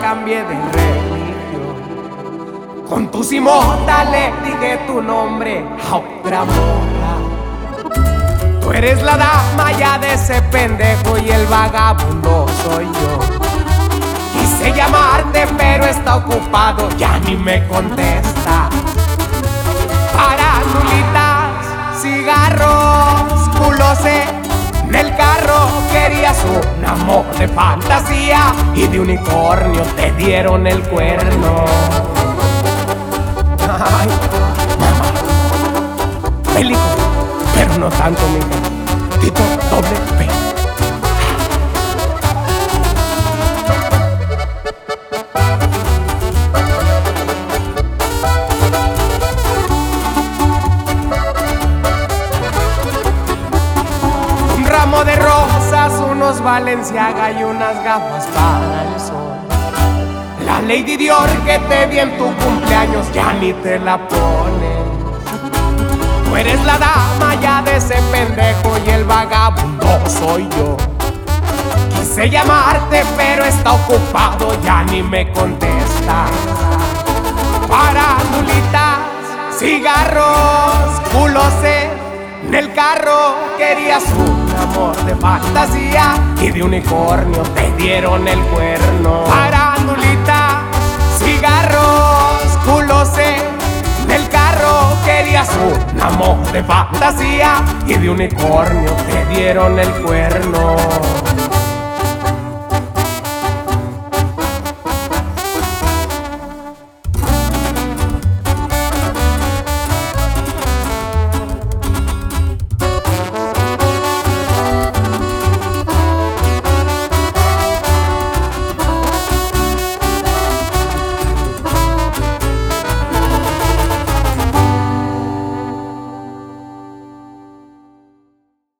cambie de religión. Con tu simota le dije tu nombre a otra morra. Tú eres la dama ya de ese pendejo y el vagabundo soy yo. Quise llamarte pero está ocupado, ya ni me contesta. Un amor de fantasía y de unicornio te dieron el cuerno. Ay, mamá. Bélico, pero no tanto, mija. Tito doble P. Valenciaga y unas gafas para el sol. La Lady Dior que te di en tu cumpleaños ya ni te la pones. Tú eres la dama ya de ese pendejo y el vagabundo soy yo. Quise llamarte pero está ocupado, ya ni me contesta. Parandulitas, cigarros, culose. En el carro querías un amor de fantasía y de unicornio te dieron el cuerno. Parandulita, cigarros, culose. En el carro querías un amor de fantasía y de unicornio te dieron el cuerno.